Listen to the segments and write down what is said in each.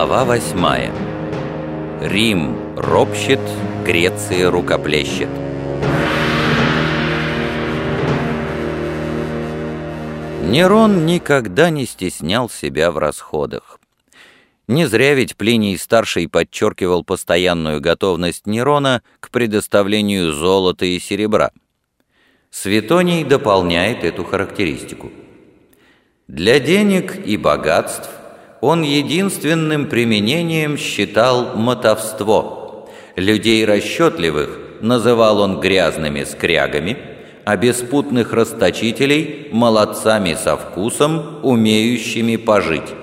Глава восьмая. Рим ропщет, Греция рукоплещет. Нерон никогда не стеснял себя в расходах. Не зря ведь Плиний-старший подчеркивал постоянную готовность Нерона к предоставлению золота и серебра. Светоний дополняет эту характеристику. Для денег и богатств он единственным применением считал мотовство. Людей расчетливых называл он грязными скрягами, а беспутных расточителей – молодцами со вкусом, умеющими пожить.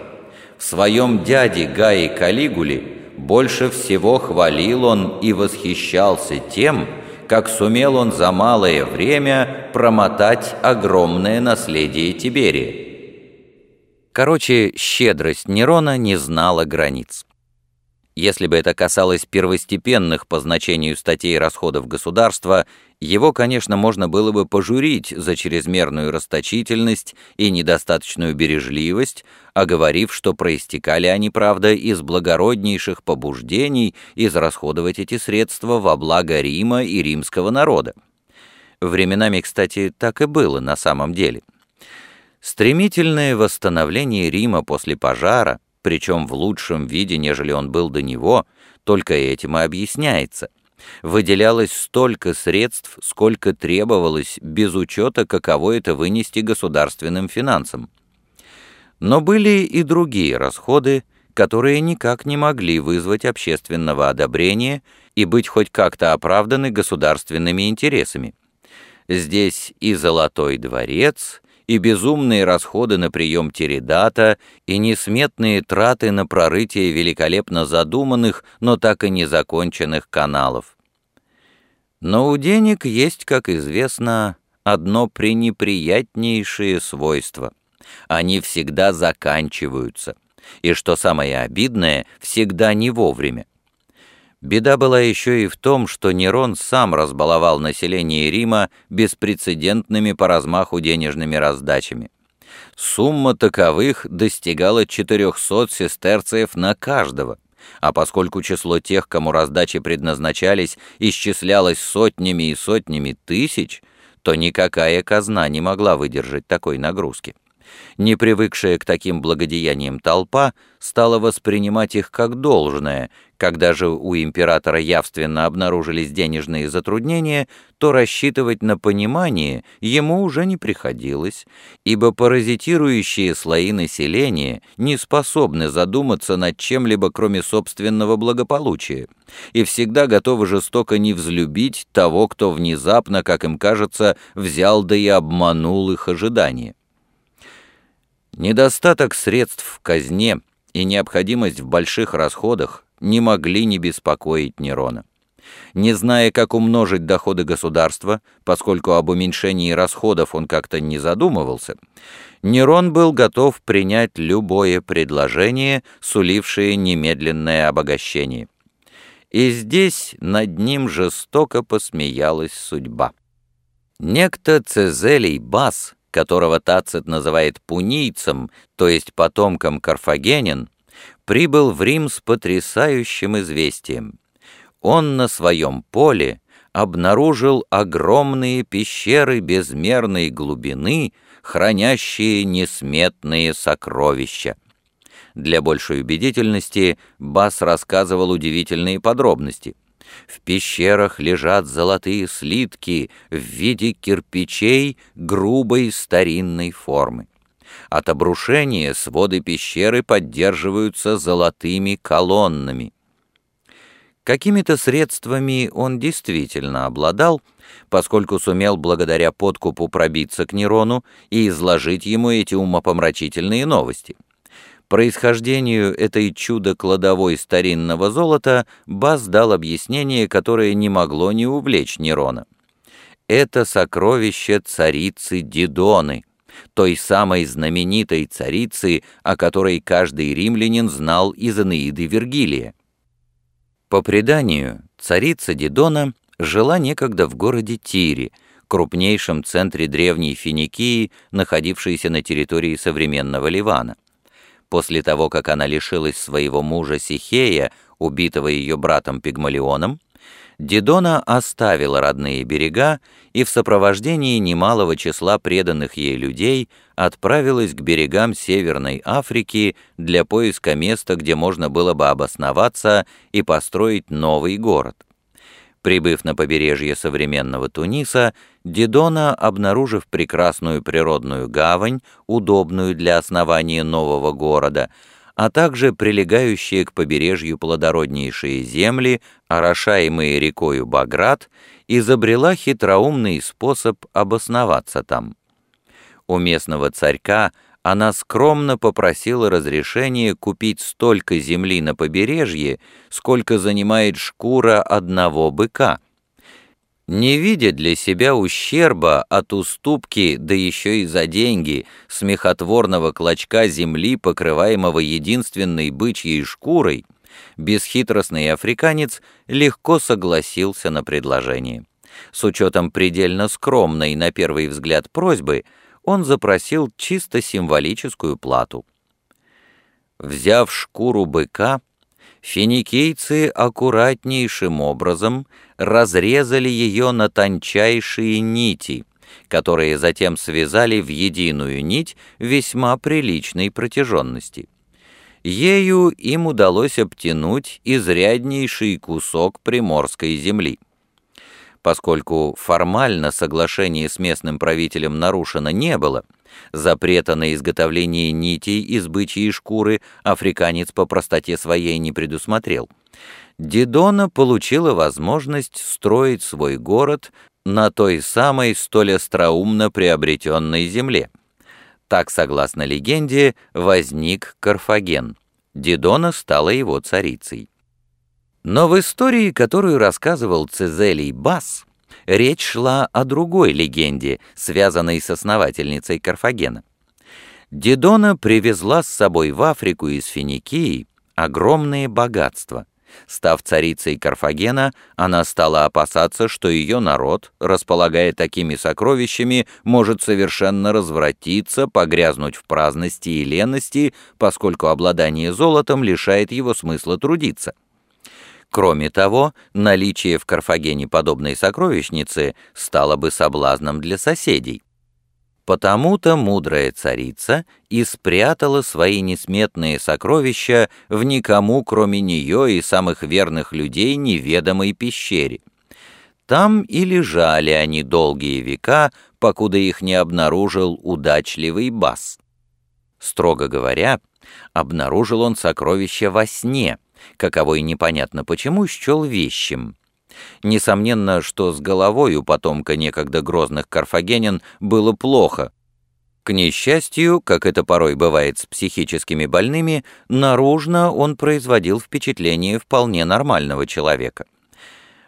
В своем дяде Гаи Калигуле больше всего хвалил он и восхищался тем, как сумел он за малое время промотать огромное наследие Тиберия. Короче, щедрость Нерона не знала границ. Если бы это касалось первостепенных по значению статей расходов государства, его, конечно, можно было бы пожурить за чрезмерную расточительность и недостаточную бережливость, оговорив, что проистекали они, правда, из благороднейших побуждений израсходовать эти средства во благо Рима и римского народа. Временами, кстати, так и было на самом деле – Стремительное восстановление Рима после пожара, причем в лучшем виде, нежели он был до него, только этим и объясняется. Выделялось столько средств, сколько требовалось, без учета, каково это вынести государственным финансам. Но были и другие расходы, которые никак не могли вызвать общественного одобрения и быть хоть как-то оправданы государственными интересами. Здесь и Золотой дворец, и безумные расходы на прием Тередата, и несметные траты на прорытие великолепно задуманных, но так и не законченных каналов. Но у денег есть, как известно, одно пренеприятнейшее свойство. Они всегда заканчиваются, и, что самое обидное, всегда не вовремя. Беда была еще и в том, что Нерон сам разбаловал население Рима беспрецедентными по размаху денежными раздачами. Сумма таковых достигала 400 сестерцев на каждого, а поскольку число тех, кому раздачи предназначались, исчислялось сотнями и сотнями тысяч, то никакая казна не могла выдержать такой нагрузки. Не привыкшая к таким благодеяниям толпа стала воспринимать их как должное. Когда же у императора явственно обнаружились денежные затруднения, то рассчитывать на понимание ему уже не приходилось, ибо паразитирующие слои населения не способны задуматься над чем-либо, кроме собственного благополучия, и всегда готовы жестоко не взлюбить того, кто внезапно, как им кажется, взял да и обманул их ожидания. Недостаток средств в казне и необходимость в больших расходах не могли не беспокоить Нерона. Не зная, как умножить доходы государства, поскольку об уменьшении расходов он как-то не задумывался, Нерон был готов принять любое предложение, сулившее немедленное обогащение. И здесь над ним жестоко посмеялась судьба. Некто Цезелий Бас которого Тацит называет пунийцем, то есть потомком карфагенин, прибыл в Рим с потрясающим известием. Он на своем поле обнаружил огромные пещеры безмерной глубины, хранящие несметные сокровища. Для большей убедительности Бас рассказывал удивительные подробности — в пещерах лежат золотые слитки в виде кирпичей грубой старинной формы. От обрушения своды пещеры поддерживаются золотыми колоннами. Какими-то средствами он действительно обладал, поскольку сумел благодаря подкупу пробиться к Нерону и изложить ему эти умопомрачительные новости. Происхождению этой чудо-кладовой старинного золота Бас дал объяснение, которое не могло не увлечь Нерона. Это сокровище царицы Дидоны, той самой знаменитой царицы, о которой каждый римлянин знал из Энеиды Вергилия. По преданию, царица Дидона жила некогда в городе Тире, крупнейшем центре древней Финикии, находившейся на территории современного Ливана. После того, как она лишилась своего мужа Сихея, убитого ее братом Пигмалионом, Дидона оставила родные берега и в сопровождении немалого числа преданных ей людей отправилась к берегам Северной Африки для поиска места, где можно было бы обосноваться и построить новый город. Прибыв на побережье современного Туниса, Дидона, обнаружив прекрасную природную гавань, удобную для основания нового города, а также прилегающие к побережью плодороднейшие земли, орошаемые рекою Баграт, изобрела хитроумный способ обосноваться там. У местного царька она скромно попросила разрешения купить столько земли на побережье, сколько занимает шкура одного быка. Не видя для себя ущерба от уступки, да еще и за деньги, смехотворного клочка земли, покрываемого единственной бычьей шкурой, бесхитростный африканец легко согласился на предложение. С учетом предельно скромной на первый взгляд просьбы – он запросил чисто символическую плату. Взяв шкуру быка, финикийцы аккуратнейшим образом разрезали ее на тончайшие нити, которые затем связали в единую нить весьма приличной протяженности. Ею им удалось обтянуть изряднейший кусок приморской земли. Поскольку формально соглашение с местным правителем нарушено не было, запрета на изготовление нитей из бычьей шкуры африканец по простоте своей не предусмотрел. Дидона получила возможность строить свой город на той самой столь остроумно приобретенной земле. Так, согласно легенде, возник Карфаген. Дидона стала его царицей. Но в истории, которую рассказывал Цезелий Бас, речь шла о другой легенде, связанной с основательницей Карфагена. Дидона привезла с собой в Африку из Финикии огромные богатства. Став царицей Карфагена, она стала опасаться, что ее народ, располагая такими сокровищами, может совершенно развратиться, погрязнуть в праздности и лености, поскольку обладание золотом лишает его смысла трудиться. Кроме того, наличие в Карфагене подобной сокровищницы стало бы соблазном для соседей. Потому-то мудрая царица и спрятала свои несметные сокровища в никому, кроме нее и самых верных людей, неведомой пещере. Там и лежали они долгие века, покуда их не обнаружил удачливый бас. Строго говоря, обнаружил он сокровища во сне — каковой непонятно почему счел вещим. Несомненно, что с головой у потомка некогда грозных карфагенян было плохо. К несчастью, как это порой бывает с психическими больными, наружно он производил впечатление вполне нормального человека.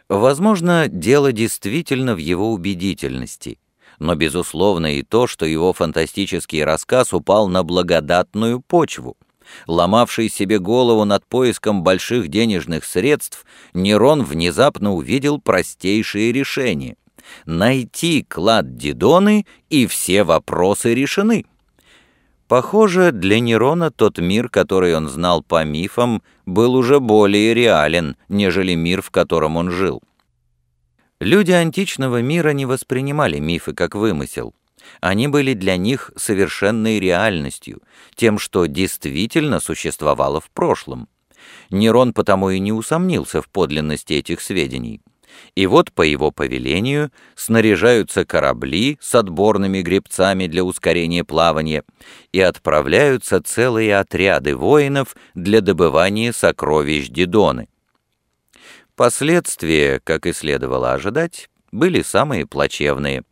Возможно, дело действительно в его убедительности, но, безусловно, и то, что его фантастический рассказ упал на благодатную почву — ломавший себе голову над поиском больших денежных средств, Нерон внезапно увидел простейшее решение — найти клад Дидоны, и все вопросы решены. Похоже, для Нерона тот мир, который он знал по мифам, был уже более реален, нежели мир, в котором он жил. Люди античного мира не воспринимали мифы как вымысел. Они были для них совершенной реальностью, тем, что действительно существовало в прошлом. Нерон потому и не усомнился в подлинности этих сведений. И вот по его повелению снаряжаются корабли с отборными гребцами для ускорения плавания и отправляются целые отряды воинов для добывания сокровищ Дидоны. Последствия, как и следовало ожидать, были самые плачевные.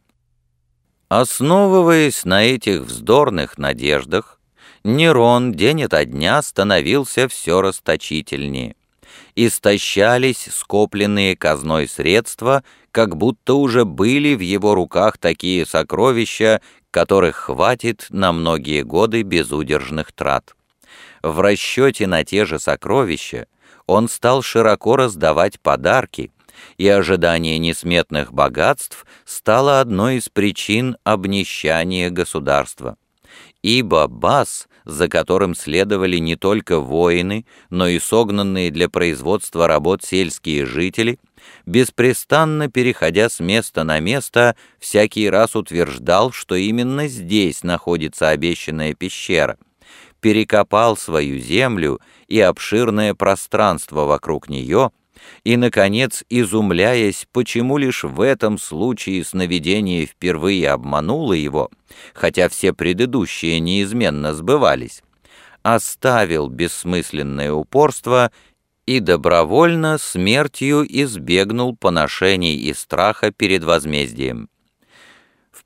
Основываясь на этих вздорных надеждах, Нерон день ото дня становился все расточительнее. Истощались скопленные казной средства, как будто уже были в его руках такие сокровища, которых хватит на многие годы безудержных трат. В расчете на те же сокровища он стал широко раздавать подарки – и ожидание несметных богатств стало одной из причин обнищания государства. Ибо бас, за которым следовали не только воины, но и согнанные для производства работ сельские жители, беспрестанно переходя с места на место, всякий раз утверждал, что именно здесь находится обещанная пещера, перекопал свою землю и обширное пространство вокруг нее — и, наконец, изумляясь, почему лишь в этом случае сновидение впервые обмануло его, хотя все предыдущие неизменно сбывались, оставил бессмысленное упорство и добровольно смертью избегнул поношений и страха перед возмездием.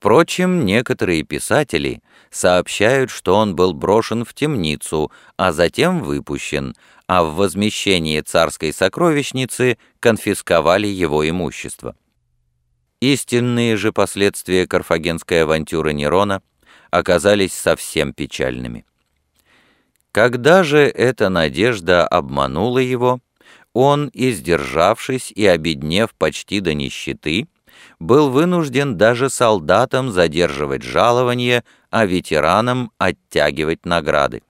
Впрочем, некоторые писатели сообщают, что он был брошен в темницу, а затем выпущен, а в возмещении царской сокровищницы конфисковали его имущество. Истинные же последствия карфагенской авантюры Нерона оказались совсем печальными. Когда же эта надежда обманула его, он, издержавшись и обеднев почти до нищеты, был вынужден даже солдатам задерживать жалования, а ветеранам оттягивать награды.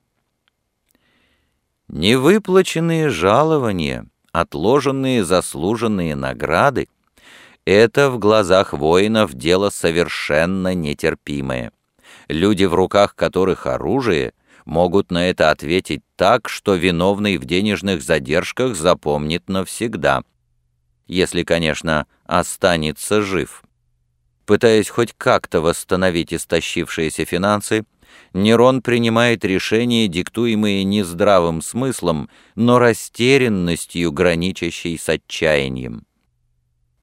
Невыплаченные жалования, отложенные заслуженные награды — это в глазах воинов дело совершенно нетерпимое. Люди, в руках которых оружие, могут на это ответить так, что виновный в денежных задержках запомнит навсегда. Если, конечно, останется жив. Пытаясь хоть как-то восстановить истощившиеся финансы, Нерон принимает решения, диктуемые не здравым смыслом, но растерянностью, граничащей с отчаянием.